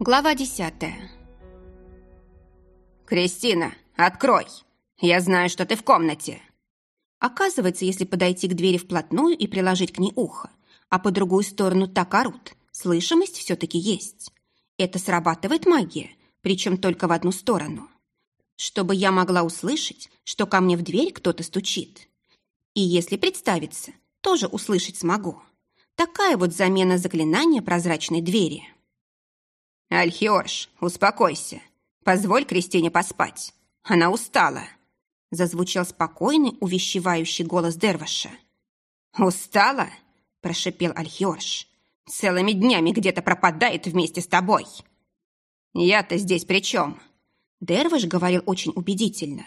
Глава десятая. «Кристина, открой! Я знаю, что ты в комнате!» Оказывается, если подойти к двери вплотную и приложить к ней ухо, а по другую сторону так орут, слышимость все-таки есть. Это срабатывает магия, причем только в одну сторону. Чтобы я могла услышать, что ко мне в дверь кто-то стучит. И если представиться, тоже услышать смогу. Такая вот замена заклинания прозрачной двери. «Альхиорш, успокойся. Позволь Кристине поспать. Она устала», — зазвучал спокойный, увещевающий голос Дерваша. «Устала?» — прошипел Альхиорш. «Целыми днями где-то пропадает вместе с тобой». «Я-то здесь при чем?» Дерваш говорил очень убедительно.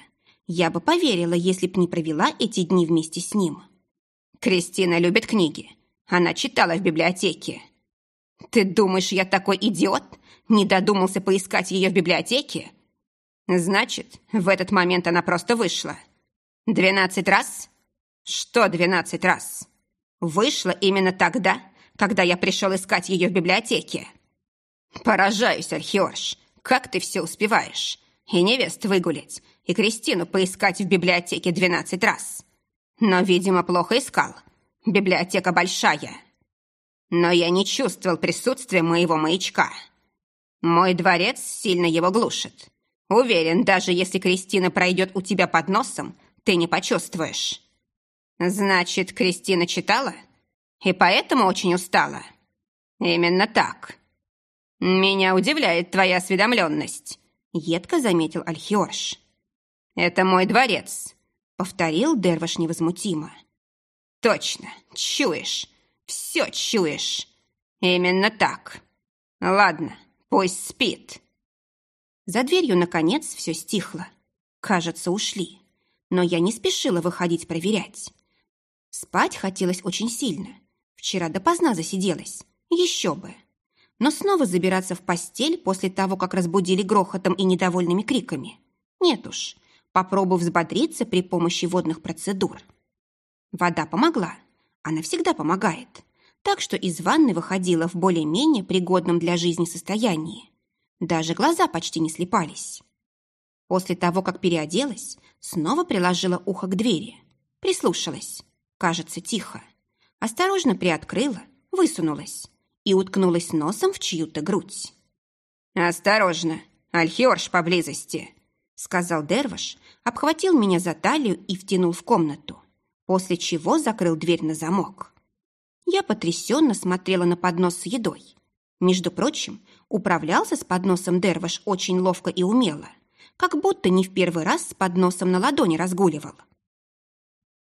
Я бы поверила, если б не провела эти дни вместе с ним. «Кристина любит книги. Она читала в библиотеке». «Ты думаешь, я такой идиот, не додумался поискать ее в библиотеке? Значит, в этот момент она просто вышла. Двенадцать раз? Что двенадцать раз? Вышла именно тогда, когда я пришел искать ее в библиотеке. Поражаюсь, Архиош, как ты все успеваешь. И невест выгулять, и Кристину поискать в библиотеке двенадцать раз. Но, видимо, плохо искал. Библиотека большая. Но я не чувствовал присутствия моего маячка. Мой дворец сильно его глушит. Уверен, даже если Кристина пройдет у тебя под носом, ты не почувствуешь. Значит, Кристина читала? И поэтому очень устала? Именно так. Меня удивляет твоя осведомленность, едко заметил Альхиорш. Это мой дворец, повторил Дерваш невозмутимо. Точно, чуешь, все чуешь. Именно так. Ладно, Пусть спит. За дверью, наконец, все стихло. Кажется, ушли. Но я не спешила выходить проверять. Спать хотелось очень сильно. Вчера допоздна засиделась. Еще бы. Но снова забираться в постель после того, как разбудили грохотом и недовольными криками. Нет уж. Попробую взбодриться при помощи водных процедур. Вода помогла. Она всегда помогает так что из ванны выходила в более-менее пригодном для жизни состоянии. Даже глаза почти не слепались. После того, как переоделась, снова приложила ухо к двери. Прислушалась. Кажется, тихо. Осторожно приоткрыла, высунулась и уткнулась носом в чью-то грудь. «Осторожно, Альхиорш поблизости», — сказал Дерваш, обхватил меня за талию и втянул в комнату, после чего закрыл дверь на замок. Я потрясенно смотрела на поднос с едой. Между прочим, управлялся с подносом Дерваш очень ловко и умело, как будто не в первый раз с подносом на ладони разгуливал.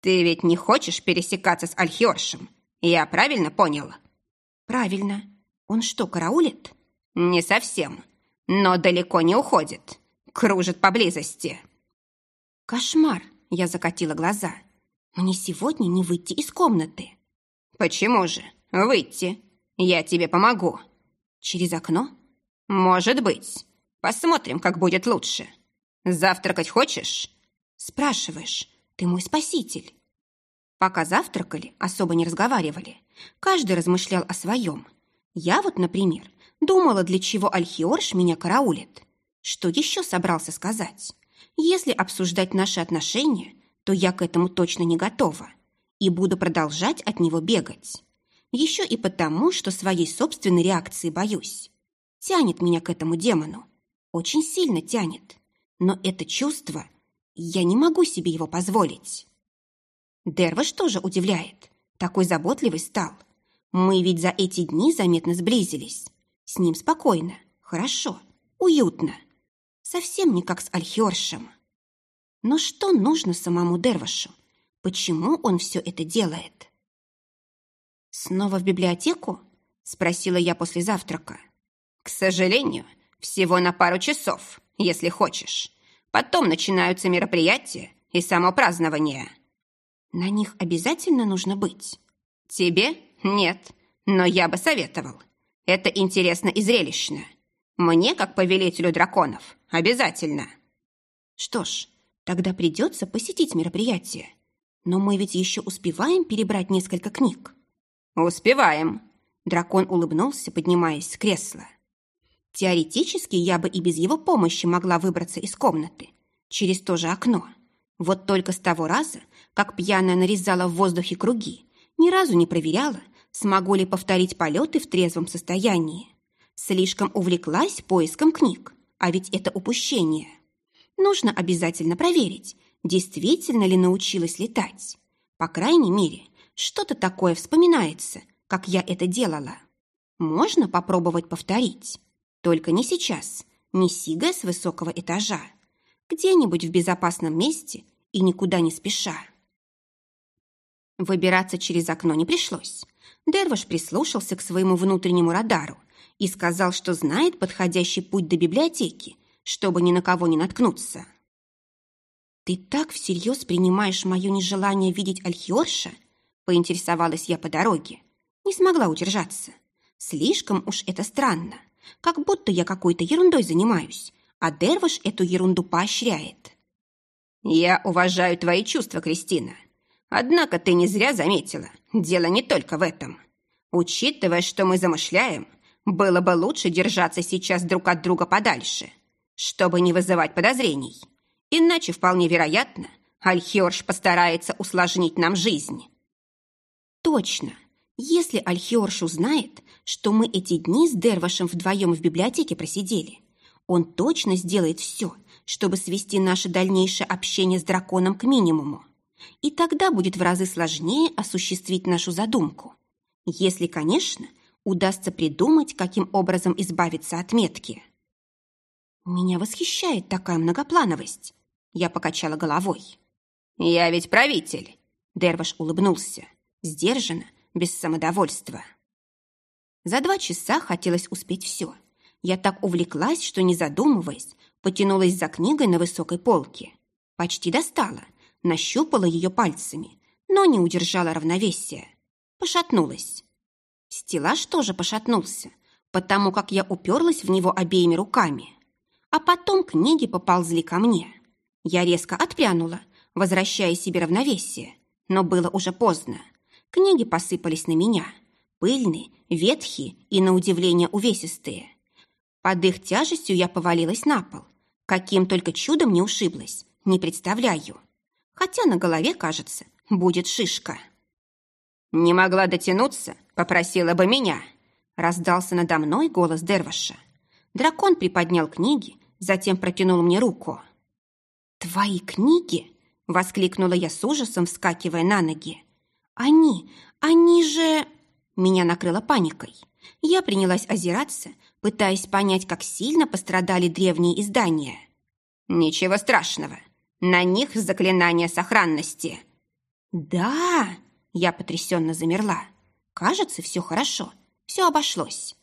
«Ты ведь не хочешь пересекаться с Альхиоршем? Я правильно поняла?» «Правильно. Он что, караулит?» «Не совсем, но далеко не уходит. Кружит поблизости». «Кошмар!» — я закатила глаза. «Мне сегодня не выйти из комнаты». «Почему же? Выйти. Я тебе помогу». «Через окно?» «Может быть. Посмотрим, как будет лучше. Завтракать хочешь?» «Спрашиваешь. Ты мой спаситель». Пока завтракали, особо не разговаривали. Каждый размышлял о своем. Я вот, например, думала, для чего Альхиорш меня караулит. Что еще собрался сказать? Если обсуждать наши отношения, то я к этому точно не готова и буду продолжать от него бегать. Еще и потому, что своей собственной реакции боюсь. Тянет меня к этому демону. Очень сильно тянет. Но это чувство... Я не могу себе его позволить. Дерваш тоже удивляет. Такой заботливый стал. Мы ведь за эти дни заметно сблизились. С ним спокойно, хорошо, уютно. Совсем не как с Альхиоршем. Но что нужно самому Дервашу? Почему он все это делает? «Снова в библиотеку?» – спросила я после завтрака. «К сожалению, всего на пару часов, если хочешь. Потом начинаются мероприятия и само празднование». «На них обязательно нужно быть?» «Тебе? Нет, но я бы советовал. Это интересно и зрелищно. Мне, как повелителю драконов, обязательно». «Что ж, тогда придется посетить мероприятие. Но мы ведь еще успеваем перебрать несколько книг. Успеваем. Дракон улыбнулся, поднимаясь с кресла. Теоретически я бы и без его помощи могла выбраться из комнаты, через то же окно. Вот только с того раза, как пьяная нарезала в воздухе круги, ни разу не проверяла, смогу ли повторить полеты в трезвом состоянии. Слишком увлеклась поиском книг, а ведь это упущение. Нужно обязательно проверить, действительно ли научилась летать. По крайней мере, что-то такое вспоминается, как я это делала. Можно попробовать повторить. Только не сейчас, не сигая с высокого этажа. Где-нибудь в безопасном месте и никуда не спеша. Выбираться через окно не пришлось. Дерваш прислушался к своему внутреннему радару и сказал, что знает подходящий путь до библиотеки, чтобы ни на кого не наткнуться. «Ты так всерьез принимаешь мое нежелание видеть Альхиорша?» поинтересовалась я по дороге. Не смогла удержаться. Слишком уж это странно. Как будто я какой-то ерундой занимаюсь, а Дерваш эту ерунду поощряет. «Я уважаю твои чувства, Кристина. Однако ты не зря заметила, дело не только в этом. Учитывая, что мы замышляем, было бы лучше держаться сейчас друг от друга подальше, чтобы не вызывать подозрений. Иначе, вполне вероятно, Альхиорш постарается усложнить нам жизнь». «Точно. Если Альхиорш узнает, что мы эти дни с Дервашем вдвоем в библиотеке просидели, он точно сделает все, чтобы свести наше дальнейшее общение с драконом к минимуму. И тогда будет в разы сложнее осуществить нашу задумку. Если, конечно, удастся придумать, каким образом избавиться от метки. Меня восхищает такая многоплановость. Я покачала головой. «Я ведь правитель!» Дерваш улыбнулся. Сдержанно, без самодовольства. За два часа хотелось успеть все. Я так увлеклась, что, не задумываясь, потянулась за книгой на высокой полке. Почти достала, нащупала ее пальцами, но не удержала равновесия. Пошатнулась. Стеллаж тоже пошатнулся, потому как я уперлась в него обеими руками. А потом книги поползли ко мне. Я резко отпрянула, возвращая себе равновесие, но было уже поздно. Книги посыпались на меня. Пыльные, ветхие и, на удивление, увесистые. Под их тяжестью я повалилась на пол. Каким только чудом не ушиблась, не представляю. Хотя на голове, кажется, будет шишка. «Не могла дотянуться, попросила бы меня», раздался надо мной голос Дерваша. Дракон приподнял книги, затем протянул мне руку. «Твои книги?» — воскликнула я с ужасом, вскакивая на ноги. «Они, они же...» Меня накрыло паникой. Я принялась озираться, пытаясь понять, как сильно пострадали древние издания. «Ничего страшного. На них заклинание сохранности». «Да!» – я потрясенно замерла. «Кажется, все хорошо. Все обошлось».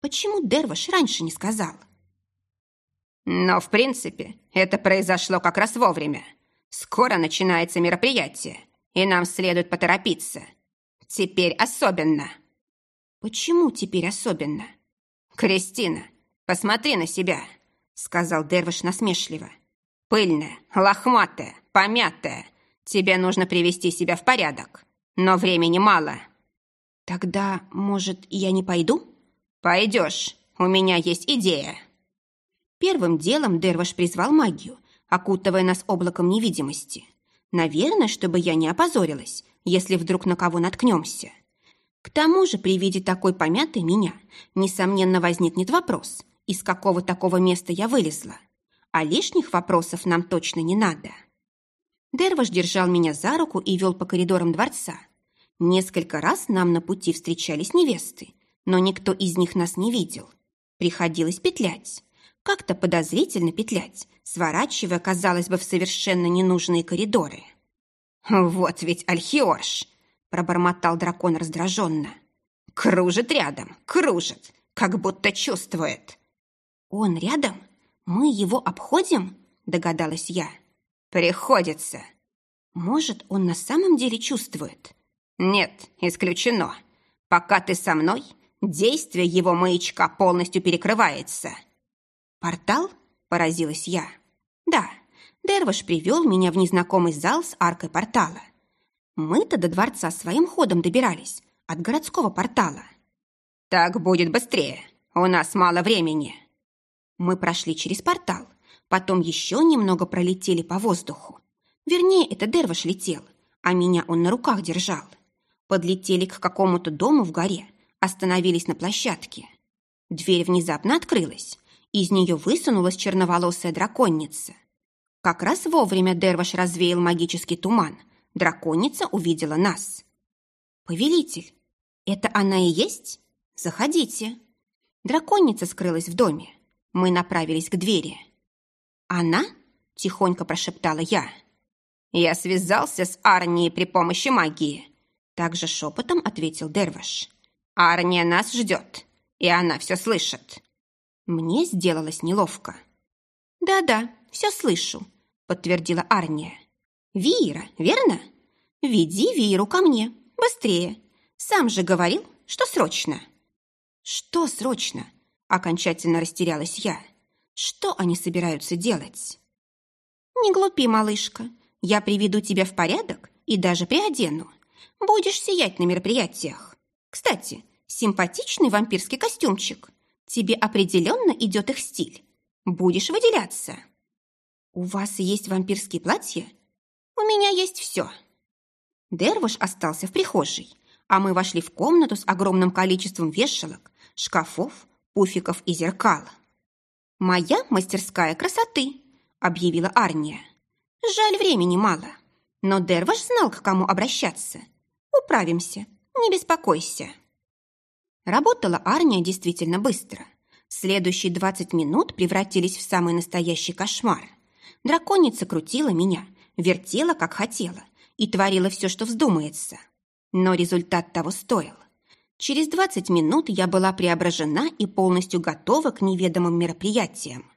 «Почему Дерваш раньше не сказал?» «Но, в принципе, это произошло как раз вовремя. Скоро начинается мероприятие и нам следует поторопиться. Теперь особенно». «Почему теперь особенно?» «Кристина, посмотри на себя», — сказал Дервиш насмешливо. «Пыльная, лохматая, помятая. Тебе нужно привести себя в порядок. Но времени мало». «Тогда, может, я не пойду?» «Пойдешь. У меня есть идея». Первым делом Дерваш призвал магию, окутывая нас облаком невидимости. Наверное, чтобы я не опозорилась, если вдруг на кого наткнемся. К тому же при виде такой помятой меня, несомненно, возникнет вопрос, из какого такого места я вылезла. А лишних вопросов нам точно не надо. Дерваш держал меня за руку и вел по коридорам дворца. Несколько раз нам на пути встречались невесты, но никто из них нас не видел. Приходилось петлять. Как-то подозрительно петлять, сворачивая, казалось бы, в совершенно ненужные коридоры. «Вот ведь Альхиорш!» – пробормотал дракон раздраженно. «Кружит рядом, кружит, как будто чувствует». «Он рядом? Мы его обходим?» – догадалась я. «Приходится». «Может, он на самом деле чувствует?» «Нет, исключено. Пока ты со мной, действие его маячка полностью перекрывается». «Портал?» – поразилась я. «Да, Дерваш привел меня в незнакомый зал с аркой портала. Мы-то до дворца своим ходом добирались, от городского портала». «Так будет быстрее. у нас мало времени». Мы прошли через портал, потом еще немного пролетели по воздуху. Вернее, это Дерваш летел, а меня он на руках держал. Подлетели к какому-то дому в горе, остановились на площадке. Дверь внезапно открылась. Из нее высунулась черноволосая драконница. Как раз вовремя Дерваш развеял магический туман. Драконица увидела нас. «Повелитель, это она и есть? Заходите». Драконица скрылась в доме. Мы направились к двери. «Она?» – тихонько прошептала я. «Я связался с Арнией при помощи магии», – также шепотом ответил Дерваш. «Арния нас ждет, и она все слышит». Мне сделалось неловко. «Да-да, все слышу», — подтвердила Арния. «Виера, верно? Веди Виеру ко мне, быстрее. Сам же говорил, что срочно». «Что срочно?» — окончательно растерялась я. «Что они собираются делать?» «Не глупи, малышка. Я приведу тебя в порядок и даже приодену. Будешь сиять на мероприятиях. Кстати, симпатичный вампирский костюмчик. Тебе определенно идет их стиль. Будешь выделяться. У вас есть вампирские платья? У меня есть все. Дервуш остался в прихожей, а мы вошли в комнату с огромным количеством вешалок, шкафов, пуфиков и зеркал. «Моя мастерская красоты», — объявила Арния. «Жаль, времени мало, но Дерваш знал, к кому обращаться. Управимся, не беспокойся». Работала Арния действительно быстро. Следующие двадцать минут превратились в самый настоящий кошмар. Драконица крутила меня, вертела, как хотела, и творила все, что вздумается. Но результат того стоил. Через двадцать минут я была преображена и полностью готова к неведомым мероприятиям.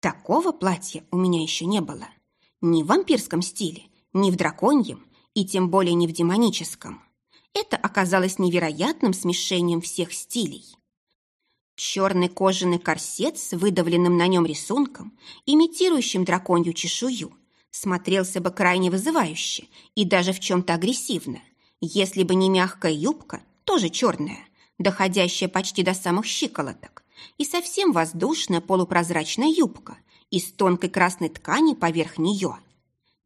Такого платья у меня еще не было. Ни в вампирском стиле, ни в драконьем, и тем более не в демоническом. Это оказалось невероятным смешением всех стилей. Черный кожаный корсет с выдавленным на нем рисунком, имитирующим драконью чешую, смотрелся бы крайне вызывающе и даже в чем-то агрессивно, если бы не мягкая юбка, тоже черная, доходящая почти до самых щиколоток, и совсем воздушная полупрозрачная юбка из тонкой красной ткани поверх нее.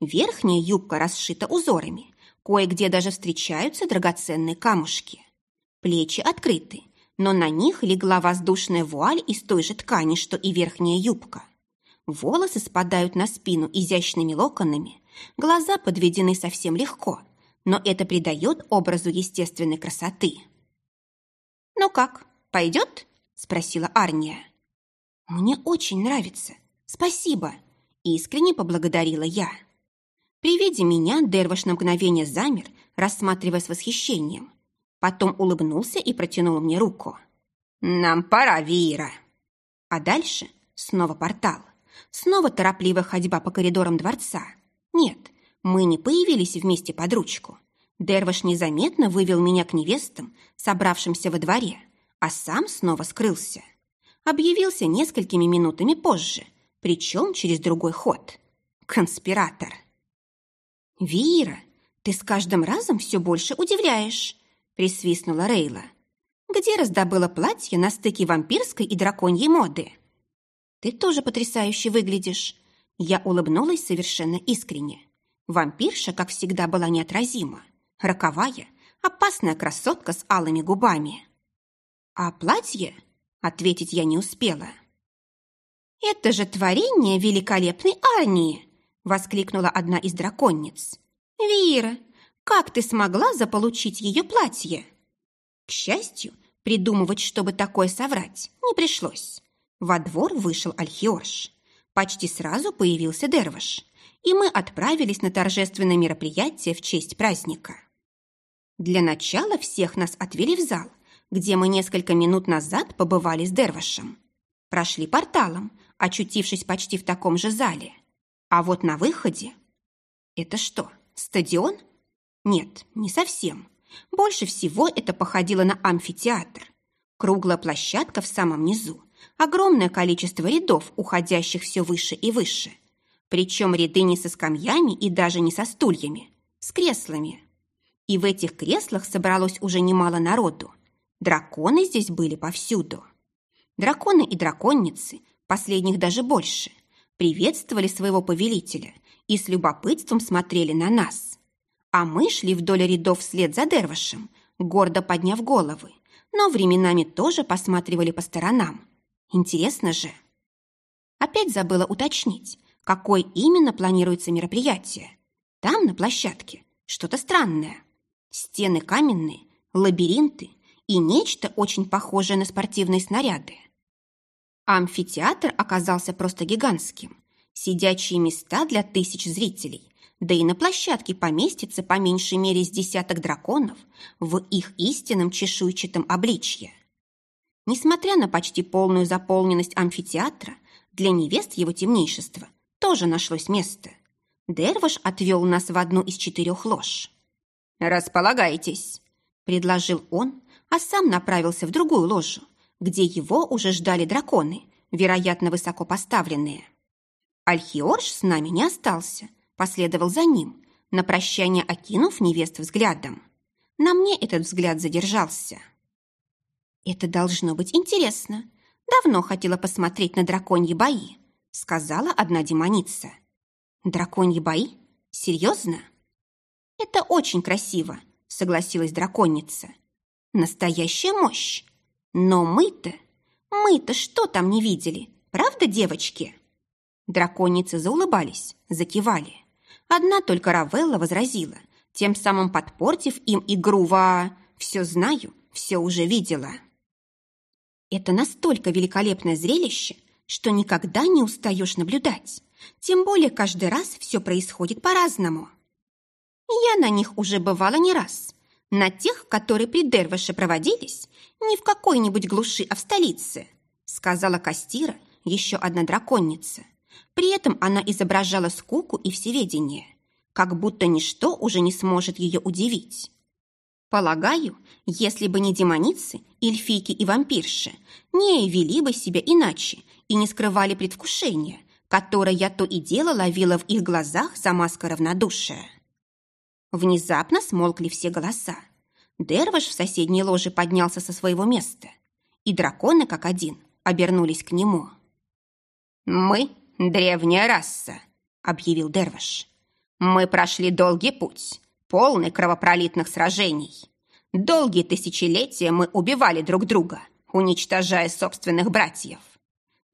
Верхняя юбка расшита узорами, Кое-где даже встречаются драгоценные камушки. Плечи открыты, но на них легла воздушная вуаль из той же ткани, что и верхняя юбка. Волосы спадают на спину изящными локонами, глаза подведены совсем легко, но это придает образу естественной красоты. «Ну как, пойдет?» – спросила Арния. «Мне очень нравится. Спасибо!» – искренне поблагодарила я. При виде меня Дерваш на мгновение замер, рассматривая с восхищением. Потом улыбнулся и протянул мне руку. «Нам пора, Вира!» А дальше снова портал. Снова торопливая ходьба по коридорам дворца. Нет, мы не появились вместе под ручку. Дерваш незаметно вывел меня к невестам, собравшимся во дворе, а сам снова скрылся. Объявился несколькими минутами позже, причем через другой ход. Конспиратор. «Вира, ты с каждым разом все больше удивляешь», – присвистнула Рейла. «Где раздобыла платье на стыке вампирской и драконьей моды?» «Ты тоже потрясающе выглядишь». Я улыбнулась совершенно искренне. Вампирша, как всегда, была неотразима. Роковая, опасная красотка с алыми губами. «А платье?» – ответить я не успела. «Это же творение великолепной Арнии!» Воскликнула одна из драконниц. «Вира, как ты смогла заполучить ее платье?» К счастью, придумывать, чтобы такое соврать, не пришлось. Во двор вышел Альхиорш. Почти сразу появился Дерваш, и мы отправились на торжественное мероприятие в честь праздника. Для начала всех нас отвели в зал, где мы несколько минут назад побывали с Дервашем. Прошли порталом, очутившись почти в таком же зале – а вот на выходе... Это что, стадион? Нет, не совсем. Больше всего это походило на амфитеатр. Круглая площадка в самом низу. Огромное количество рядов, уходящих все выше и выше. Причем ряды не со скамьями и даже не со стульями, с креслами. И в этих креслах собралось уже немало народу. Драконы здесь были повсюду. Драконы и драконницы, последних даже больше, приветствовали своего повелителя и с любопытством смотрели на нас. А мы шли вдоль рядов вслед за Дервашем, гордо подняв головы, но временами тоже посматривали по сторонам. Интересно же. Опять забыла уточнить, какое именно планируется мероприятие. Там, на площадке, что-то странное. Стены каменные, лабиринты и нечто очень похожее на спортивные снаряды. Амфитеатр оказался просто гигантским. Сидячие места для тысяч зрителей, да и на площадке поместится по меньшей мере с десяток драконов в их истинном чешуйчатом обличье. Несмотря на почти полную заполненность амфитеатра, для невест его темнейшества тоже нашлось место. Дерваш отвел нас в одну из четырех лож. «Располагайтесь», — предложил он, а сам направился в другую ложу, где его уже ждали драконы, вероятно, высоко поставленные. Альхиорж с нами не остался, последовал за ним, на прощание окинув невест взглядом. На мне этот взгляд задержался. «Это должно быть интересно. Давно хотела посмотреть на драконьи бои», сказала одна демоница. «Драконьи бои? Серьезно?» «Это очень красиво», согласилась драконица. «Настоящая мощь. Но мы-то, мы-то что там не видели, правда, девочки?» Драконицы заулыбались, закивали. Одна только Равелла возразила, тем самым подпортив им игру во «все знаю, все уже видела». Это настолько великолепное зрелище, что никогда не устаешь наблюдать. Тем более каждый раз все происходит по-разному. Я на них уже бывала не раз. На тех, которые при Дерваше проводились, не в какой-нибудь глуши, а в столице, сказала Кастира, еще одна драконница. При этом она изображала скуку и всеведение, как будто ничто уже не сможет ее удивить. Полагаю, если бы не демоницы, эльфийки и вампирши, не вели бы себя иначе и не скрывали предвкушения, которое я то и дело ловила в их глазах за маской равнодушия. Внезапно смолкли все голоса. Дерваш в соседней ложе поднялся со своего места, и драконы, как один, обернулись к нему. «Мы — древняя раса», — объявил Дерваш. «Мы прошли долгий путь, полный кровопролитных сражений. Долгие тысячелетия мы убивали друг друга, уничтожая собственных братьев.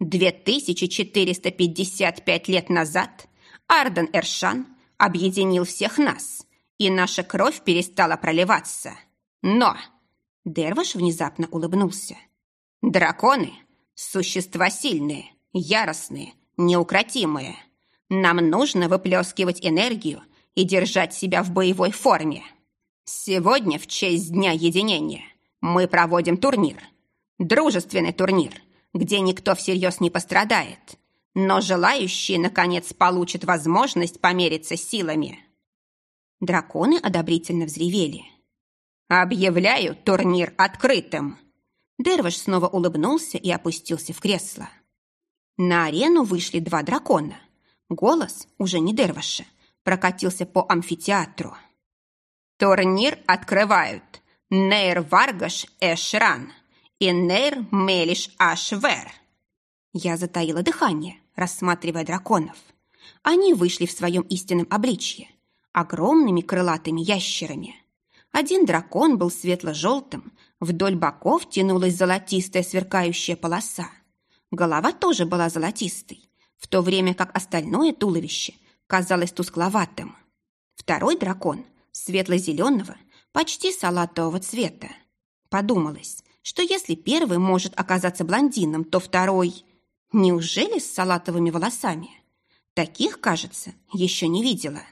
2455 лет назад Арден Эршан объединил всех нас, и наша кровь перестала проливаться. Но...» Дерваш внезапно улыбнулся. «Драконы – существа сильные, яростные, неукротимые. Нам нужно выплескивать энергию и держать себя в боевой форме. Сегодня, в честь Дня Единения, мы проводим турнир. Дружественный турнир, где никто всерьез не пострадает, но желающие, наконец, получат возможность помериться силами». Драконы одобрительно взревели. «Объявляю турнир открытым!» Дерваш снова улыбнулся и опустился в кресло. На арену вышли два дракона. Голос, уже не Дерваша, прокатился по амфитеатру. «Турнир открывают Нейр Варгаш Эшран и Нейр Мелиш Ашвер». Я затаила дыхание, рассматривая драконов. Они вышли в своем истинном обличье, огромными крылатыми ящерами. Один дракон был светло-желтым, вдоль боков тянулась золотистая сверкающая полоса. Голова тоже была золотистой, в то время как остальное туловище казалось тускловатым. Второй дракон, светло-зеленого, почти салатового цвета. Подумалось, что если первый может оказаться блондином, то второй... Неужели с салатовыми волосами? Таких, кажется, еще не видела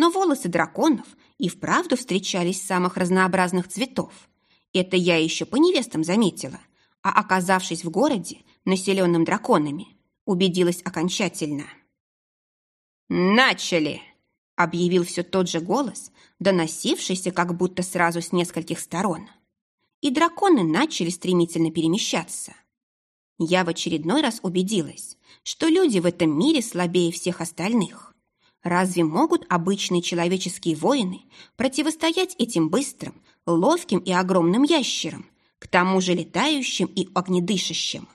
но волосы драконов и вправду встречались самых разнообразных цветов. Это я еще по невестам заметила, а оказавшись в городе, населенном драконами, убедилась окончательно. «Начали!» — объявил все тот же голос, доносившийся как будто сразу с нескольких сторон. И драконы начали стремительно перемещаться. Я в очередной раз убедилась, что люди в этом мире слабее всех остальных. Разве могут обычные человеческие воины противостоять этим быстрым, ловким и огромным ящерам, к тому же летающим и огнедышащим?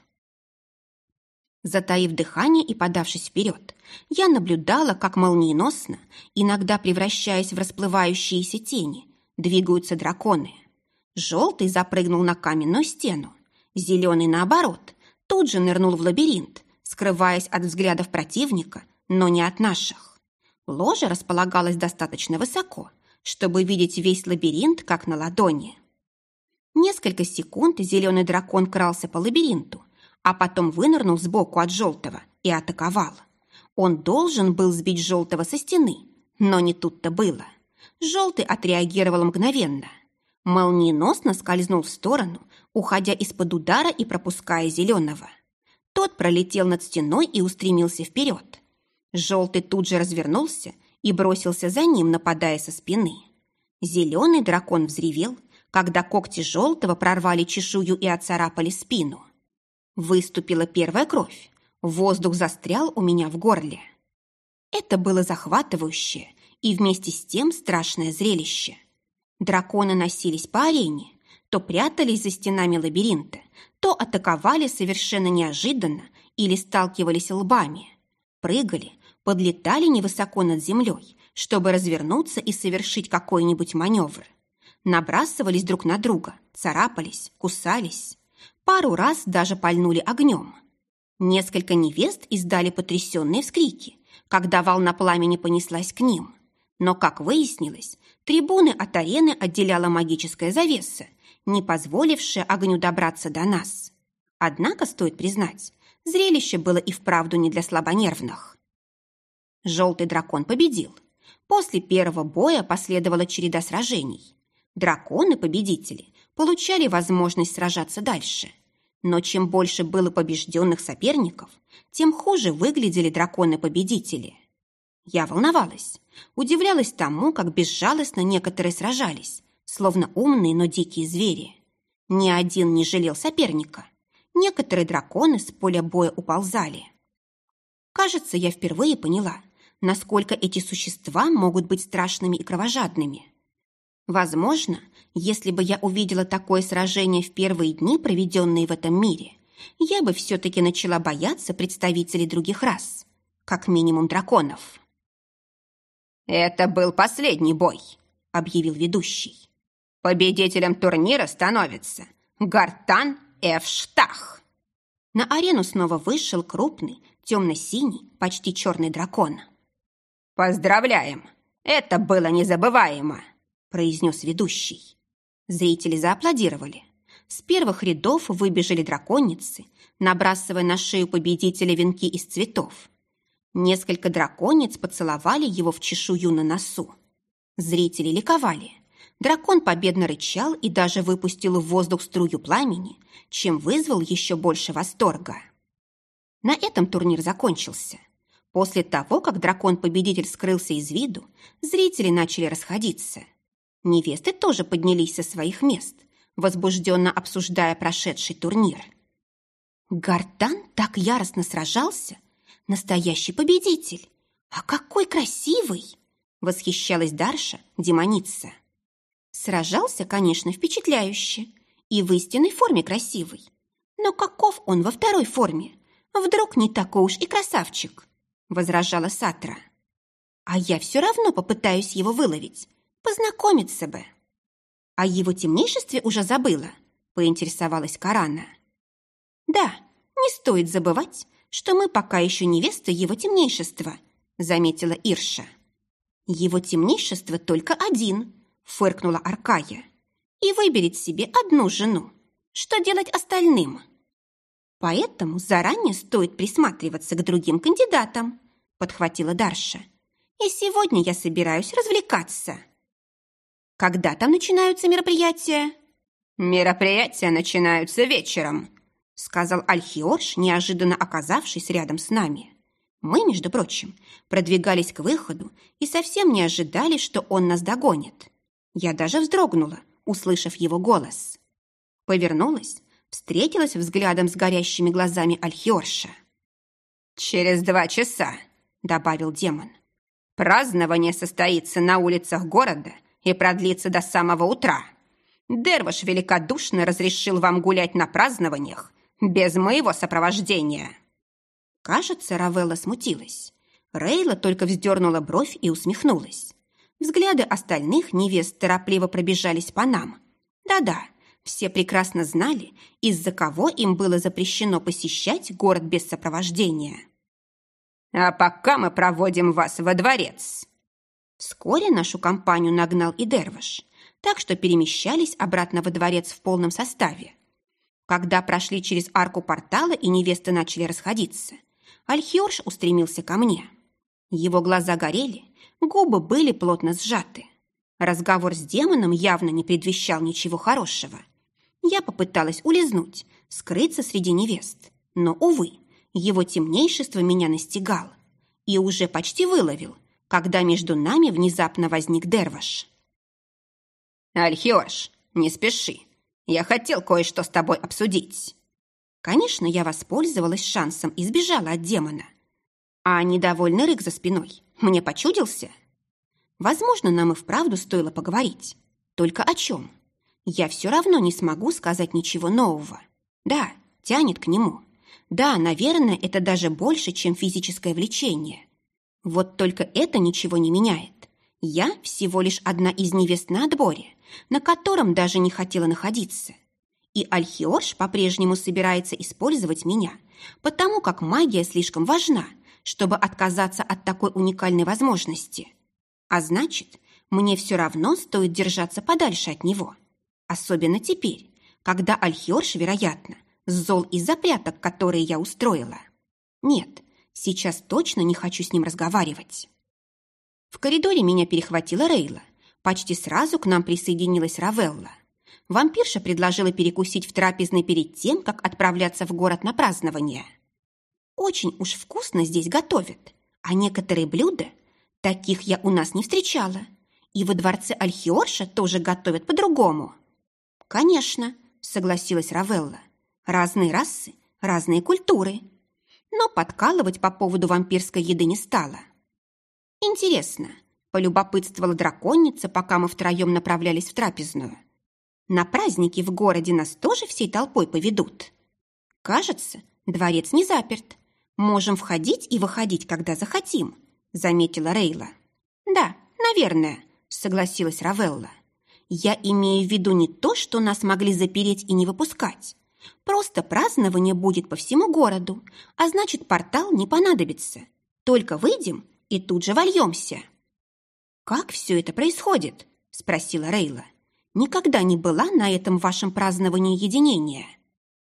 Затаив дыхание и подавшись вперед, я наблюдала, как молниеносно, иногда превращаясь в расплывающиеся тени, двигаются драконы. Желтый запрыгнул на каменную стену, зеленый, наоборот, тут же нырнул в лабиринт, скрываясь от взглядов противника, но не от наших. Ложа располагалась достаточно высоко, чтобы видеть весь лабиринт, как на ладони. Несколько секунд зеленый дракон крался по лабиринту, а потом вынырнул сбоку от желтого и атаковал. Он должен был сбить желтого со стены, но не тут-то было. Желтый отреагировал мгновенно. Молниеносно скользнул в сторону, уходя из-под удара и пропуская зеленого. Тот пролетел над стеной и устремился вперед. Желтый тут же развернулся и бросился за ним, нападая со спины. Зеленый дракон взревел, когда когти желтого прорвали чешую и оцарапали спину. Выступила первая кровь. Воздух застрял у меня в горле. Это было захватывающее и вместе с тем страшное зрелище. Драконы носились по арене, то прятались за стенами лабиринта, то атаковали совершенно неожиданно или сталкивались лбами. Прыгали, подлетали невысоко над землей, чтобы развернуться и совершить какой-нибудь маневр. Набрасывались друг на друга, царапались, кусались. Пару раз даже пальнули огнем. Несколько невест издали потрясенные вскрики, когда волна пламени понеслась к ним. Но, как выяснилось, трибуны от арены отделяла магическая завеса, не позволившая огню добраться до нас. Однако, стоит признать, зрелище было и вправду не для слабонервных. Желтый дракон победил. После первого боя последовала череда сражений. Драконы-победители получали возможность сражаться дальше. Но чем больше было побежденных соперников, тем хуже выглядели драконы-победители. Я волновалась, удивлялась тому, как безжалостно некоторые сражались, словно умные, но дикие звери. Ни один не жалел соперника. Некоторые драконы с поля боя уползали. Кажется, я впервые поняла, насколько эти существа могут быть страшными и кровожадными. Возможно, если бы я увидела такое сражение в первые дни, проведенные в этом мире, я бы все-таки начала бояться представителей других рас, как минимум драконов. «Это был последний бой», — объявил ведущий. «Победителем турнира становится Гартан Эфштах». На арену снова вышел крупный, темно-синий, почти черный дракон. «Поздравляем! Это было незабываемо!» произнес ведущий. Зрители зааплодировали. С первых рядов выбежали драконицы, набрасывая на шею победителя венки из цветов. Несколько драконец поцеловали его в чешую на носу. Зрители ликовали. Дракон победно рычал и даже выпустил в воздух струю пламени, чем вызвал еще больше восторга. На этом турнир закончился. После того, как дракон-победитель скрылся из виду, зрители начали расходиться – Невесты тоже поднялись со своих мест, возбужденно обсуждая прошедший турнир. Гартан так яростно сражался. Настоящий победитель. А какой красивый! Восхищалась Дарша, демоница. Сражался, конечно, впечатляюще. И в истинной форме красивый. Но каков он во второй форме? Вдруг не такой уж и красавчик? Возражала Сатра. А я все равно попытаюсь его выловить. Познакомиться бы. О его темнейшестве уже забыла, поинтересовалась Карана. Да, не стоит забывать, что мы пока еще невесты его темнейшества, заметила Ирша. Его темнейшество только один, фыркнула Аркая. И выберет себе одну жену. Что делать остальным? Поэтому заранее стоит присматриваться к другим кандидатам, подхватила Дарша. И сегодня я собираюсь развлекаться. Когда там начинаются мероприятия?» «Мероприятия начинаются вечером», сказал Альхиорш, неожиданно оказавшись рядом с нами. Мы, между прочим, продвигались к выходу и совсем не ожидали, что он нас догонит. Я даже вздрогнула, услышав его голос. Повернулась, встретилась взглядом с горящими глазами Альхиорша. «Через два часа», — добавил демон. «Празднование состоится на улицах города и продлится до самого утра. Дерваш великодушно разрешил вам гулять на празднованиях без моего сопровождения». Кажется, Равелла смутилась. Рейла только вздернула бровь и усмехнулась. Взгляды остальных невест торопливо пробежались по нам. Да-да, все прекрасно знали, из-за кого им было запрещено посещать город без сопровождения. «А пока мы проводим вас во дворец!» Вскоре нашу компанию нагнал и Дерваш, так что перемещались обратно во дворец в полном составе. Когда прошли через арку портала и невесты начали расходиться, Альхиорш устремился ко мне. Его глаза горели, губы были плотно сжаты. Разговор с демоном явно не предвещал ничего хорошего. Я попыталась улизнуть, скрыться среди невест, но, увы, его темнейшество меня настигал и уже почти выловил, когда между нами внезапно возник Дерваш. «Альхиош, не спеши. Я хотел кое-что с тобой обсудить». Конечно, я воспользовалась шансом и сбежала от демона. А недовольный рык за спиной мне почудился? Возможно, нам и вправду стоило поговорить. Только о чем? Я все равно не смогу сказать ничего нового. Да, тянет к нему. Да, наверное, это даже больше, чем физическое влечение. Вот только это ничего не меняет. Я всего лишь одна из невест на отборе, на котором даже не хотела находиться. И Альхиорш по-прежнему собирается использовать меня, потому как магия слишком важна, чтобы отказаться от такой уникальной возможности. А значит, мне все равно стоит держаться подальше от него. Особенно теперь, когда Альхиорш, вероятно, зол из-за пряток, которые я устроила. Нет, сейчас точно не хочу с ним разговаривать. В коридоре меня перехватила Рейла. Почти сразу к нам присоединилась Равелла. Вампирша предложила перекусить в трапезной перед тем, как отправляться в город на празднование. Очень уж вкусно здесь готовят, а некоторые блюда, таких я у нас не встречала, и во дворце Альхиорша тоже готовят по-другому. Конечно, согласилась Равелла. Разные расы, разные культуры. Но подкалывать по поводу вампирской еды не стала. «Интересно», – полюбопытствовала драконица, пока мы втроем направлялись в трапезную. «На праздники в городе нас тоже всей толпой поведут?» «Кажется, дворец не заперт. Можем входить и выходить, когда захотим», – заметила Рейла. «Да, наверное», – согласилась Равелла. «Я имею в виду не то, что нас могли запереть и не выпускать. Просто празднование будет по всему городу, а значит, портал не понадобится. Только выйдем и тут же вольемся. «Как все это происходит?» – спросила Рейла. «Никогда не была на этом вашем праздновании единения».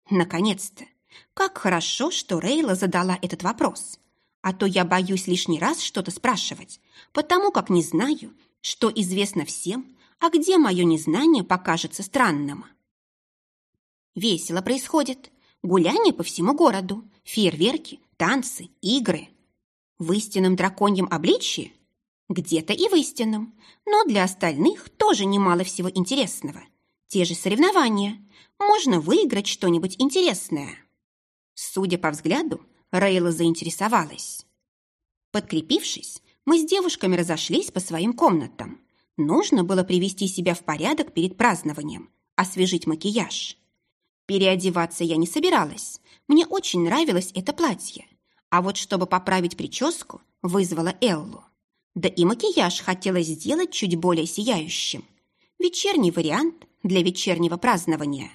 Наконец-то! Как хорошо, что Рейла задала этот вопрос. А то я боюсь лишний раз что-то спрашивать, потому как не знаю, что известно всем, а где мое незнание покажется странным. Весело происходит. Гуляние по всему городу, фейерверки, танцы, игры. В истинном драконьем обличье? Где-то и в истинном. Но для остальных тоже немало всего интересного. Те же соревнования. Можно выиграть что-нибудь интересное. Судя по взгляду, Рейла заинтересовалась. Подкрепившись, мы с девушками разошлись по своим комнатам. Нужно было привести себя в порядок перед празднованием, освежить макияж. Переодеваться я не собиралась. Мне очень нравилось это платье. А вот чтобы поправить прическу, вызвала Эллу. Да и макияж хотелось сделать чуть более сияющим. Вечерний вариант для вечернего празднования.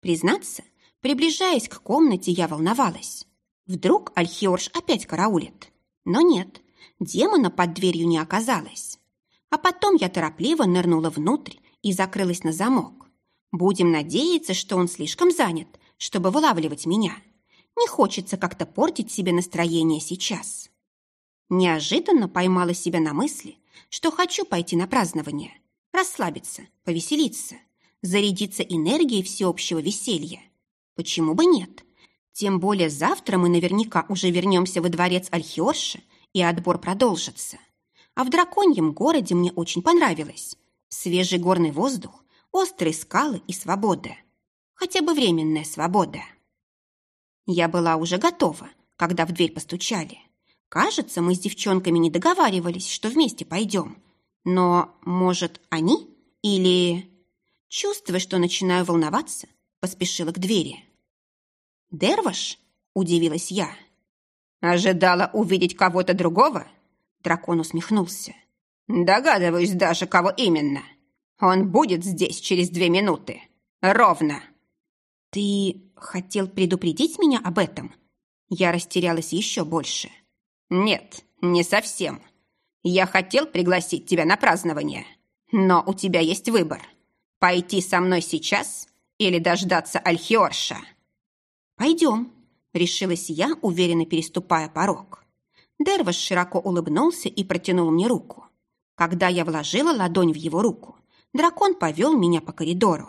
Признаться, приближаясь к комнате, я волновалась. Вдруг Альхиорж опять караулит. Но нет, демона под дверью не оказалось. А потом я торопливо нырнула внутрь и закрылась на замок. Будем надеяться, что он слишком занят, чтобы вылавливать меня. Не хочется как-то портить себе настроение сейчас. Неожиданно поймала себя на мысли, что хочу пойти на празднование, расслабиться, повеселиться, зарядиться энергией всеобщего веселья. Почему бы нет? Тем более завтра мы наверняка уже вернемся во дворец Альхиорши, и отбор продолжится. А в драконьем городе мне очень понравилось. Свежий горный воздух, острые скалы и свобода. Хотя бы временная свобода. Я была уже готова, когда в дверь постучали. Кажется, мы с девчонками не договаривались, что вместе пойдем. Но, может, они? Или... Чувствуя, что начинаю волноваться, поспешила к двери. «Дерваш?» – удивилась я. Ожидала увидеть кого-то другого? Дракон усмехнулся. Догадываюсь даже, кого именно. Он будет здесь через две минуты. Ровно. Ты хотел предупредить меня об этом? Я растерялась еще больше. Нет, не совсем. Я хотел пригласить тебя на празднование, но у тебя есть выбор. Пойти со мной сейчас или дождаться Альхиорша? Пойдем, решилась я, уверенно переступая порог. Дерваш широко улыбнулся и протянул мне руку. Когда я вложила ладонь в его руку, дракон повел меня по коридору.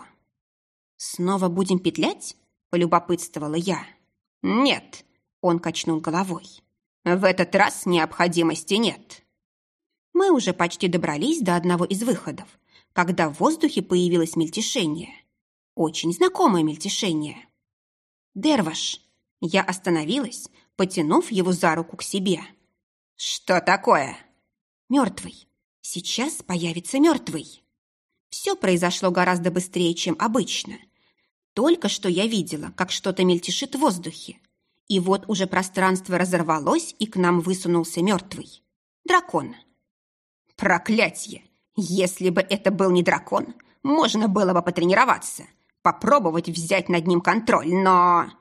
«Снова будем петлять?» – полюбопытствовала я. «Нет», – он качнул головой. «В этот раз необходимости нет». Мы уже почти добрались до одного из выходов, когда в воздухе появилось мельтешение. Очень знакомое мельтешение. «Дерваш!» Я остановилась, потянув его за руку к себе. «Что такое?» «Мертвый. Сейчас появится мертвый». Все произошло гораздо быстрее, чем обычно. Только что я видела, как что-то мельтешит в воздухе. И вот уже пространство разорвалось, и к нам высунулся мертвый. Дракон. Проклятье! Если бы это был не дракон, можно было бы потренироваться, попробовать взять над ним контроль, но...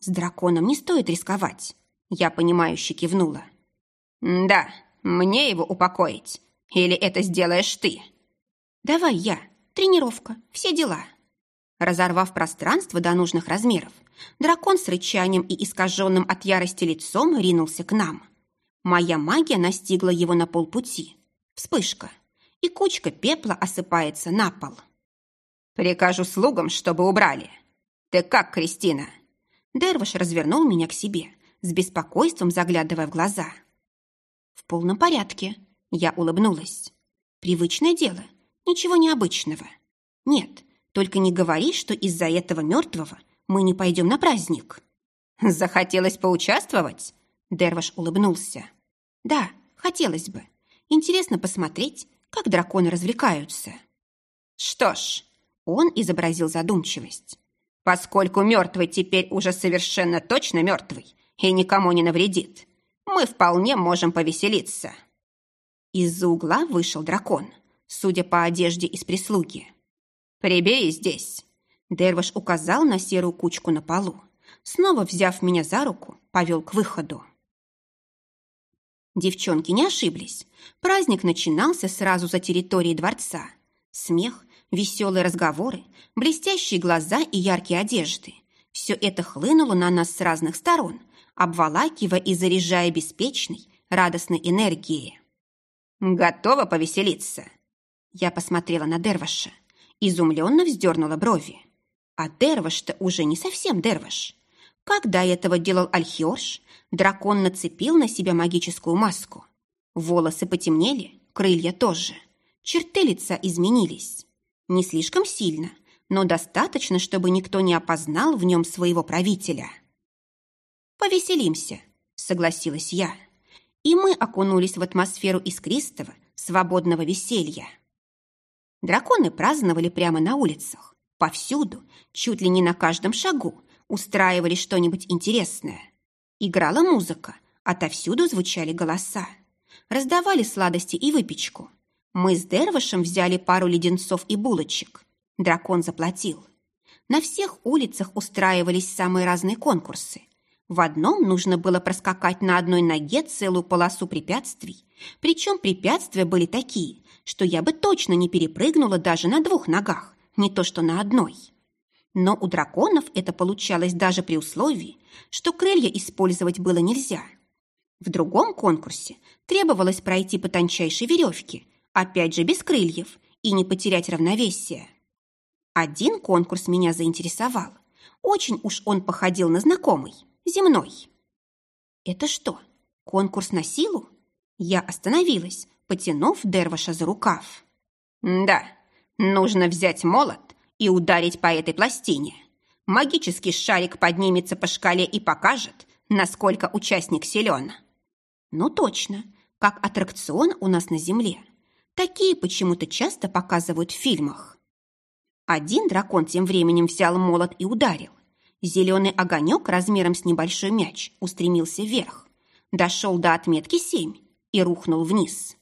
С драконом не стоит рисковать. Я понимающе кивнула. Да, мне его упокоить. Или это сделаешь ты? Давай я. Тренировка. Все дела. Разорвав пространство до нужных размеров, дракон с рычанием и искаженным от ярости лицом ринулся к нам. Моя магия настигла его на полпути. Вспышка. И кучка пепла осыпается на пол. «Прикажу слугам, чтобы убрали. Ты как, Кристина?» Дервиш развернул меня к себе, с беспокойством заглядывая в глаза. «В полном порядке», — я улыбнулась. «Привычное дело, ничего необычного. Нет, только не говори, что из-за этого мертвого мы не пойдем на праздник». «Захотелось поучаствовать?» Дерваш улыбнулся. «Да, хотелось бы. Интересно посмотреть, как драконы развлекаются». «Что ж», — он изобразил задумчивость. «Поскольку мертвый теперь уже совершенно точно мертвый и никому не навредит, мы вполне можем повеселиться». Из-за угла вышел дракон, судя по одежде из прислуги. «Прибей здесь!» Дерваш указал на серую кучку на полу. Снова взяв меня за руку, повел к выходу. Девчонки не ошиблись. Праздник начинался сразу за территорией дворца. Смех, веселые разговоры, блестящие глаза и яркие одежды. Все это хлынуло на нас с разных сторон, обволакивая и заряжая беспечной, радостной энергией. «Готова повеселиться?» Я посмотрела на Дерваша. Изумленно вздернула брови. А Дерваш-то уже не совсем Дерваш. До этого делал Альхиорш, дракон нацепил на себя магическую маску. Волосы потемнели, крылья тоже. Черты лица изменились. Не слишком сильно, но достаточно, чтобы никто не опознал в нем своего правителя. «Повеселимся», — согласилась я. И мы окунулись в атмосферу искристого, свободного веселья. Драконы праздновали прямо на улицах, повсюду, чуть ли не на каждом шагу, устраивали что-нибудь интересное. Играла музыка, отовсюду звучали голоса. Раздавали сладости и выпечку. Мы с Дервашем взяли пару леденцов и булочек. Дракон заплатил. На всех улицах устраивались самые разные конкурсы. В одном нужно было проскакать на одной ноге целую полосу препятствий. Причем препятствия были такие, что я бы точно не перепрыгнула даже на двух ногах, не то что на одной. Но у драконов это получалось даже при условии, что крылья использовать было нельзя. В другом конкурсе требовалось пройти по тончайшей веревке, опять же без крыльев, и не потерять равновесие. Один конкурс меня заинтересовал. Очень уж он походил на знакомый, земной. Это что, конкурс на силу? Я остановилась, потянув Дерваша за рукав. Да, нужно взять молот и ударить по этой пластине. Магический шарик поднимется по шкале и покажет, насколько участник силен. Ну точно, как аттракцион у нас на Земле. Такие почему-то часто показывают в фильмах. Один дракон тем временем взял молот и ударил. Зеленый огонек размером с небольшой мяч устремился вверх. дошел до отметки семь и рухнул вниз.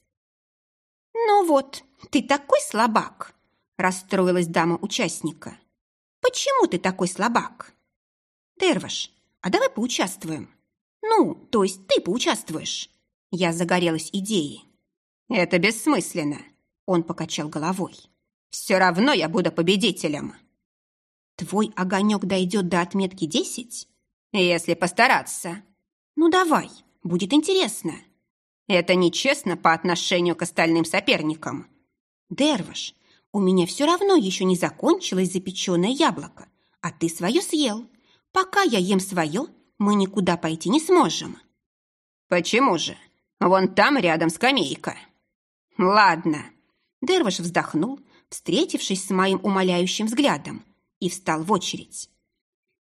«Ну вот, ты такой слабак!» – расстроилась дама участника. «Почему ты такой слабак?» «Дерваш, а давай поучаствуем?» «Ну, то есть ты поучаствуешь?» Я загорелась идеей. «Это бессмысленно», – он покачал головой. «Все равно я буду победителем». «Твой огонек дойдет до отметки десять?» «Если постараться». «Ну давай, будет интересно». «Это нечестно по отношению к остальным соперникам». «Дерваш, у меня все равно еще не закончилось запеченное яблоко, а ты свое съел. Пока я ем свое, мы никуда пойти не сможем». «Почему же? Вон там рядом скамейка». «Ладно». Дерваш вздохнул, встретившись с моим умоляющим взглядом, и встал в очередь.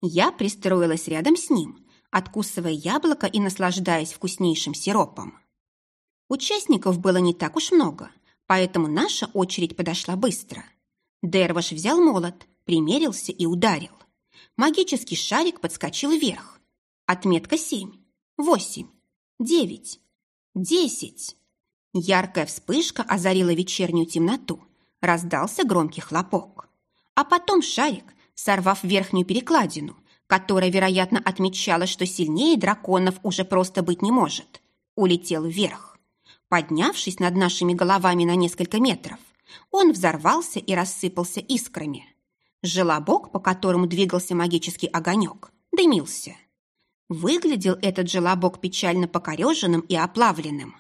Я пристроилась рядом с ним, откусывая яблоко и наслаждаясь вкуснейшим сиропом. Участников было не так уж много, поэтому наша очередь подошла быстро. Дерваш взял молот, примерился и ударил. Магический шарик подскочил вверх. Отметка семь, восемь, девять, десять. Яркая вспышка озарила вечернюю темноту. Раздался громкий хлопок. А потом шарик, сорвав верхнюю перекладину, которая, вероятно, отмечала, что сильнее драконов уже просто быть не может, улетел вверх. Поднявшись над нашими головами на несколько метров, он взорвался и рассыпался искрами. Желобок, по которому двигался магический огонек, дымился. Выглядел этот желобок печально покореженным и оплавленным.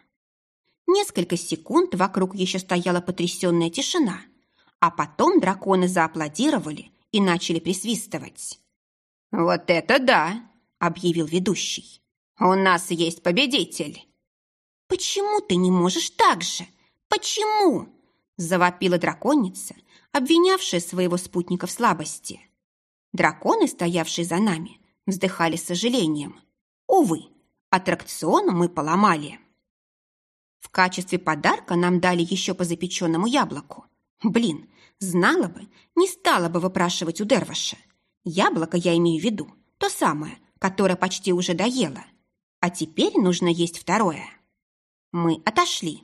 Несколько секунд вокруг еще стояла потрясенная тишина, а потом драконы зааплодировали и начали присвистывать. «Вот это да!» – объявил ведущий. «У нас есть победитель!» «Почему ты не можешь так же? Почему?» – завопила драконица, обвинявшая своего спутника в слабости. Драконы, стоявшие за нами, вздыхали с сожалением. Увы, аттракцион мы поломали. В качестве подарка нам дали еще по запеченному яблоку. Блин, знала бы, не стала бы выпрашивать у Дерваша. Яблоко я имею в виду, то самое, которое почти уже доела. А теперь нужно есть второе. Мы отошли.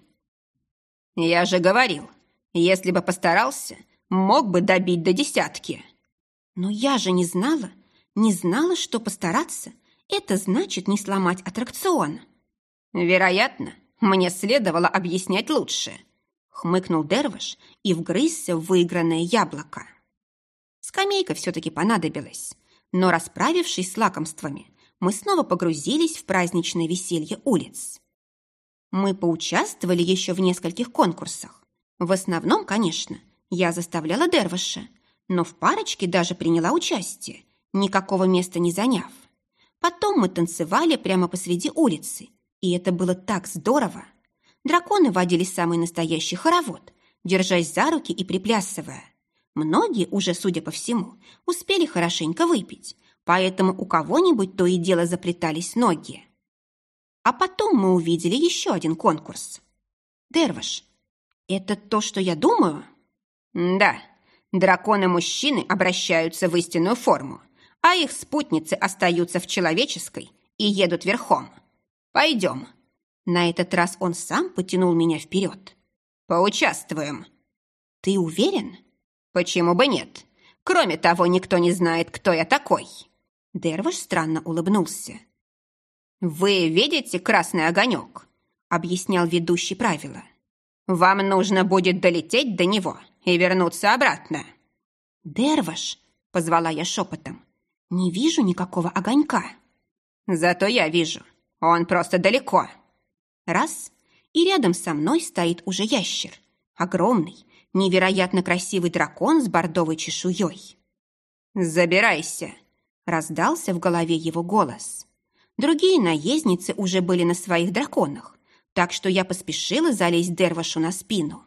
Я же говорил, если бы постарался, мог бы добить до десятки. Но я же не знала, не знала, что постараться – это значит не сломать аттракцион. Вероятно, мне следовало объяснять лучше. Хмыкнул Дервиш и вгрызся в выигранное яблоко. Скамейка все-таки понадобилась, но, расправившись с лакомствами, мы снова погрузились в праздничное веселье улиц. Мы поучаствовали еще в нескольких конкурсах. В основном, конечно, я заставляла Дервиша, но в парочке даже приняла участие, никакого места не заняв. Потом мы танцевали прямо посреди улицы, и это было так здорово. Драконы водили самый настоящий хоровод, держась за руки и приплясывая. Многие уже, судя по всему, успели хорошенько выпить, поэтому у кого-нибудь то и дело заплетались ноги. А потом мы увидели еще один конкурс. Дерваш, это то, что я думаю? Да, драконы-мужчины обращаются в истинную форму, а их спутницы остаются в человеческой и едут верхом. Пойдем. На этот раз он сам потянул меня вперед. Поучаствуем. Ты уверен? Почему бы нет? Кроме того, никто не знает, кто я такой. Дерваш странно улыбнулся. «Вы видите красный огонек?» — объяснял ведущий правила. «Вам нужно будет долететь до него и вернуться обратно». «Дерваш!» — позвала я шепотом. «Не вижу никакого огонька». «Зато я вижу. Он просто далеко». Раз — и рядом со мной стоит уже ящер. Огромный, невероятно красивый дракон с бордовой чешуей. «Забирайся!» — раздался в голове его голос. Другие наездницы уже были на своих драконах, так что я поспешила залезть Дервашу на спину.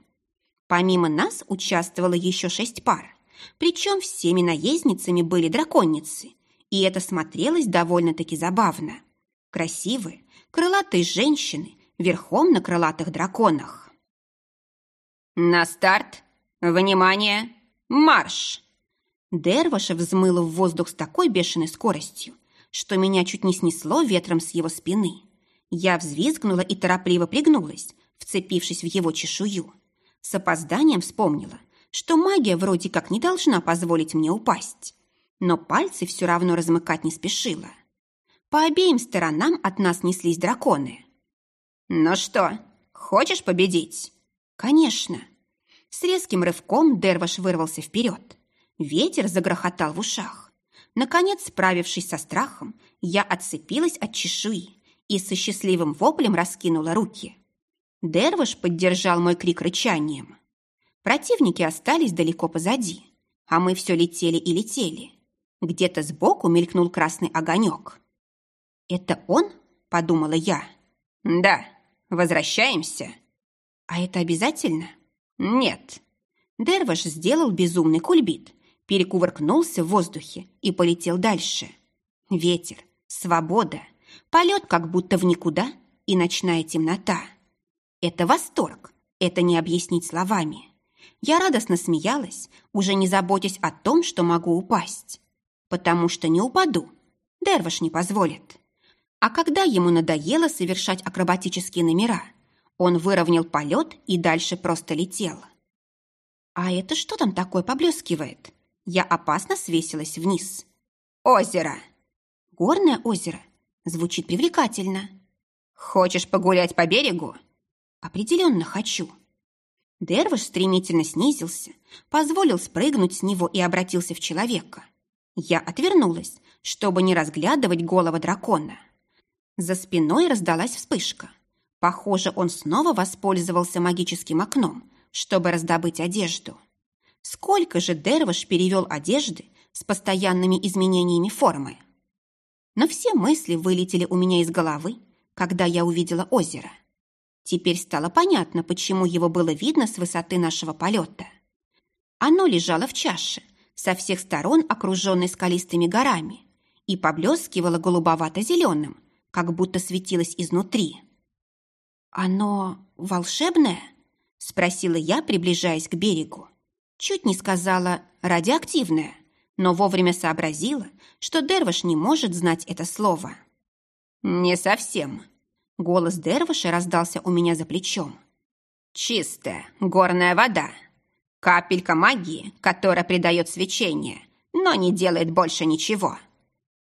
Помимо нас участвовало еще шесть пар, причем всеми наездницами были драконницы, и это смотрелось довольно-таки забавно. Красивые, крылатые женщины верхом на крылатых драконах. «На старт! Внимание! Марш!» Дерваша взмыло в воздух с такой бешеной скоростью, что меня чуть не снесло ветром с его спины. Я взвизгнула и торопливо пригнулась, вцепившись в его чешую. С опозданием вспомнила, что магия вроде как не должна позволить мне упасть. Но пальцы все равно размыкать не спешила. По обеим сторонам от нас неслись драконы. «Ну что, хочешь победить?» «Конечно». С резким рывком Дерваш вырвался вперед. Ветер загрохотал в ушах. Наконец, справившись со страхом, я отцепилась от чешуи и со счастливым воплем раскинула руки. Дерваш поддержал мой крик рычанием. Противники остались далеко позади, а мы все летели и летели. Где-то сбоку мелькнул красный огонек. «Это он?» – подумала я. «Да, возвращаемся». «А это обязательно?» «Нет». Дерваш сделал безумный кульбит, перекувыркнулся в воздухе и полетел дальше. Ветер, свобода, полет как будто в никуда и ночная темнота. Это восторг, это не объяснить словами. Я радостно смеялась, уже не заботясь о том, что могу упасть. Потому что не упаду, Дерваш не позволит. А когда ему надоело совершать акробатические номера, он выровнял полет и дальше просто летел. А это что там такое поблескивает? Я опасно свесилась вниз. Озеро. Горное озеро. Звучит привлекательно. Хочешь погулять по берегу? Определенно хочу. Дервиш стремительно снизился, позволил спрыгнуть с него и обратился в человека. Я отвернулась, чтобы не разглядывать голого дракона. За спиной раздалась вспышка. Похоже, он снова воспользовался магическим окном, чтобы раздобыть одежду. Сколько же Дервиш перевел одежды с постоянными изменениями формы? Но все мысли вылетели у меня из головы, когда я увидела озеро. Теперь стало понятно, почему его было видно с высоты нашего полета. Оно лежало в чаше, со всех сторон окруженной скалистыми горами, и поблескивало голубовато-зеленым, как будто светилось изнутри. «Оно волшебное?» – спросила я, приближаясь к берегу. Чуть не сказала «радиоактивное», но вовремя сообразила, что Дерваш не может знать это слово. «Не совсем». Голос Дерваша раздался у меня за плечом. «Чистая горная вода. Капелька магии, которая придает свечение, но не делает больше ничего.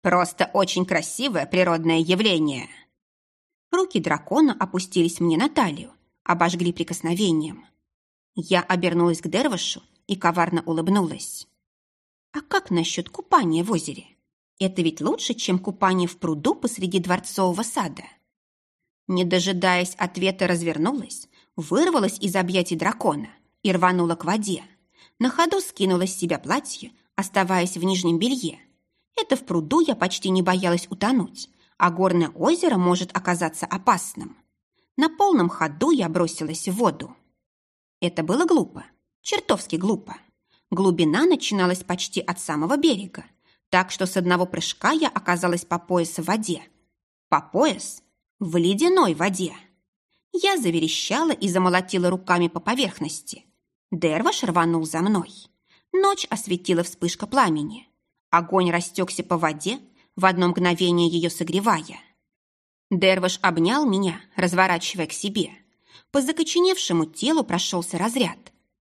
Просто очень красивое природное явление. Руки дракона опустились мне на талию, обожгли прикосновением. Я обернулась к Дервашу и коварно улыбнулась. А как насчет купания в озере? Это ведь лучше, чем купание в пруду посреди дворцового сада. Не дожидаясь ответа, развернулась, вырвалась из объятий дракона и рванула к воде. На ходу скинула с себя платье, оставаясь в нижнем белье, это в пруду я почти не боялась утонуть, а горное озеро может оказаться опасным. На полном ходу я бросилась в воду. Это было глупо, чертовски глупо. Глубина начиналась почти от самого берега, так что с одного прыжка я оказалась по пояс в воде. По пояс в ледяной воде. Я заверещала и замолотила руками по поверхности. Дерваш рванул за мной. Ночь осветила вспышка пламени. Огонь растекся по воде, в одно мгновение ее согревая. Дерваш обнял меня, разворачивая к себе. По закоченевшему телу прошелся разряд.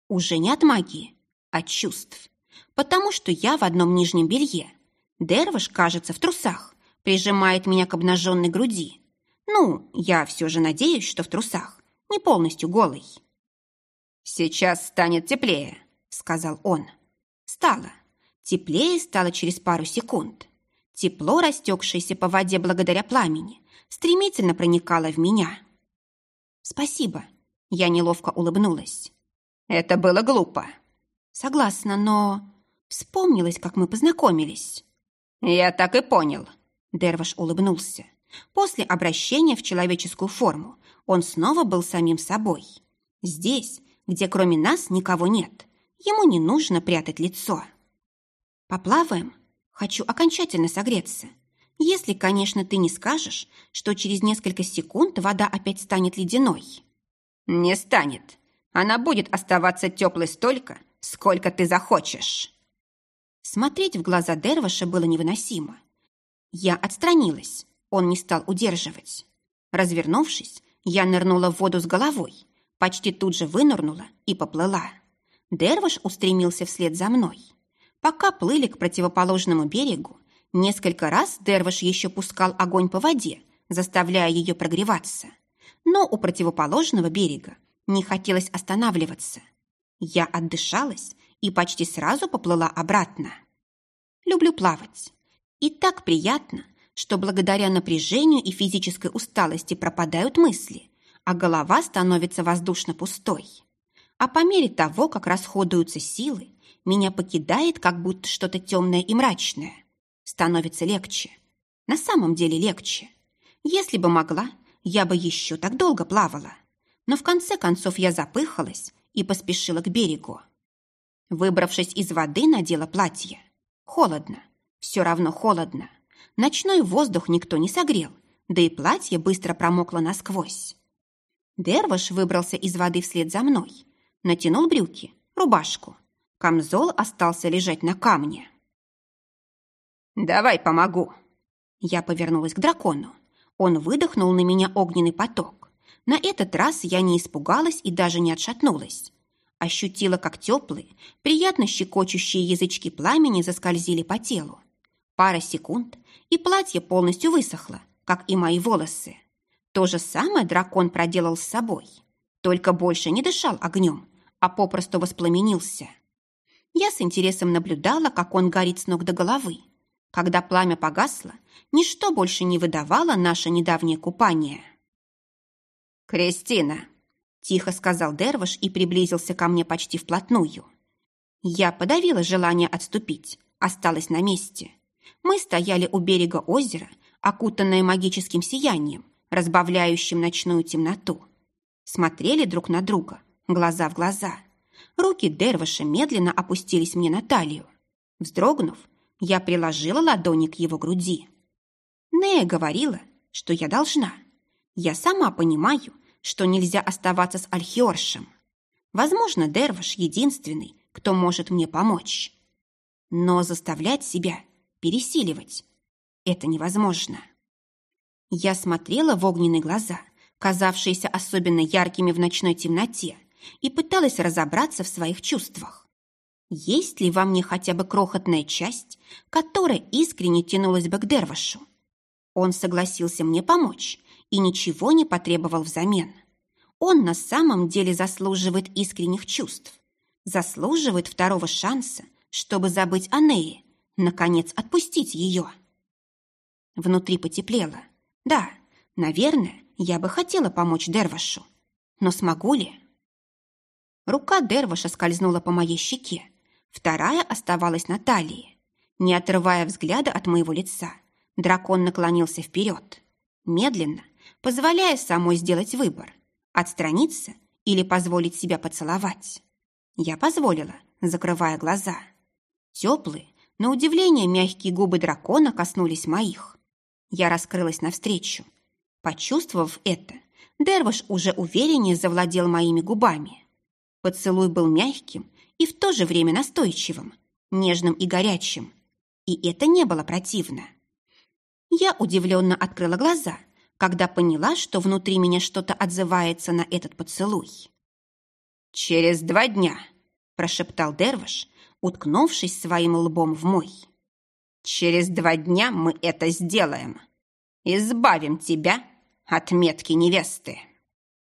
Уже не от магии, а от чувств. Потому что я в одном нижнем белье. Дерваш, кажется, в трусах, прижимает меня к обнаженной груди. Ну, я все же надеюсь, что в трусах, не полностью голый. «Сейчас станет теплее», — сказал он. Стало. Теплее стало через пару секунд. Тепло, растекшееся по воде благодаря пламени, стремительно проникало в меня. «Спасибо», — я неловко улыбнулась. «Это было глупо». «Согласна, но...» Вспомнилось, как мы познакомились. «Я так и понял», — Дерваш улыбнулся. После обращения в человеческую форму он снова был самим собой. Здесь, где кроме нас никого нет, ему не нужно прятать лицо. Поплаваем? Хочу окончательно согреться. Если, конечно, ты не скажешь, что через несколько секунд вода опять станет ледяной. Не станет. Она будет оставаться теплой столько, сколько ты захочешь. Смотреть в глаза Дерваша было невыносимо. Я отстранилась. Он не стал удерживать. Развернувшись, я нырнула в воду с головой, почти тут же вынырнула и поплыла. Дервиш устремился вслед за мной. Пока плыли к противоположному берегу, несколько раз Дервиш еще пускал огонь по воде, заставляя ее прогреваться. Но у противоположного берега не хотелось останавливаться. Я отдышалась и почти сразу поплыла обратно. Люблю плавать. И так приятно, что благодаря напряжению и физической усталости пропадают мысли, а голова становится воздушно пустой. А по мере того, как расходуются силы, меня покидает как будто что-то темное и мрачное. Становится легче. На самом деле легче. Если бы могла, я бы еще так долго плавала. Но в конце концов я запыхалась и поспешила к берегу. Выбравшись из воды, надела платье. Холодно. Все равно холодно. Ночной воздух никто не согрел, да и платье быстро промокло насквозь. Дерваш выбрался из воды вслед за мной. Натянул брюки, рубашку. Камзол остался лежать на камне. «Давай помогу!» Я повернулась к дракону. Он выдохнул на меня огненный поток. На этот раз я не испугалась и даже не отшатнулась. Ощутила, как теплые, приятно щекочущие язычки пламени заскользили по телу. Пара секунд, и платье полностью высохло, как и мои волосы. То же самое дракон проделал с собой, только больше не дышал огнем, а попросту воспламенился. Я с интересом наблюдала, как он горит с ног до головы. Когда пламя погасло, ничто больше не выдавало наше недавнее купание. «Кристина!» – тихо сказал Дерваш и приблизился ко мне почти вплотную. Я подавила желание отступить, осталась на месте. Мы стояли у берега озера, окутанное магическим сиянием, разбавляющим ночную темноту. Смотрели друг на друга, глаза в глаза. Руки Дерваша медленно опустились мне на талию. Вздрогнув, я приложила ладони к его груди. Нея говорила, что я должна. Я сама понимаю, что нельзя оставаться с Альхиоршем. Возможно, Дерваш единственный, кто может мне помочь. Но заставлять себя пересиливать. Это невозможно. Я смотрела в огненные глаза, казавшиеся особенно яркими в ночной темноте, и пыталась разобраться в своих чувствах. Есть ли во мне хотя бы крохотная часть, которая искренне тянулась бы к Дервашу? Он согласился мне помочь и ничего не потребовал взамен. Он на самом деле заслуживает искренних чувств, заслуживает второго шанса, чтобы забыть о Нее наконец, отпустить ее. Внутри потеплело. Да, наверное, я бы хотела помочь Дервашу. Но смогу ли? Рука Дерваша скользнула по моей щеке. Вторая оставалась на талии. Не отрывая взгляда от моего лица, дракон наклонился вперед. Медленно, позволяя самой сделать выбор. Отстраниться или позволить себя поцеловать. Я позволила, закрывая глаза. Теплые, на удивление, мягкие губы дракона коснулись моих. Я раскрылась навстречу. Почувствовав это, Дерваш уже увереннее завладел моими губами. Поцелуй был мягким и в то же время настойчивым, нежным и горячим. И это не было противно. Я удивленно открыла глаза, когда поняла, что внутри меня что-то отзывается на этот поцелуй. «Через два дня», – прошептал Дерваш, уткнувшись своим лбом в мой. «Через два дня мы это сделаем. Избавим тебя от метки невесты».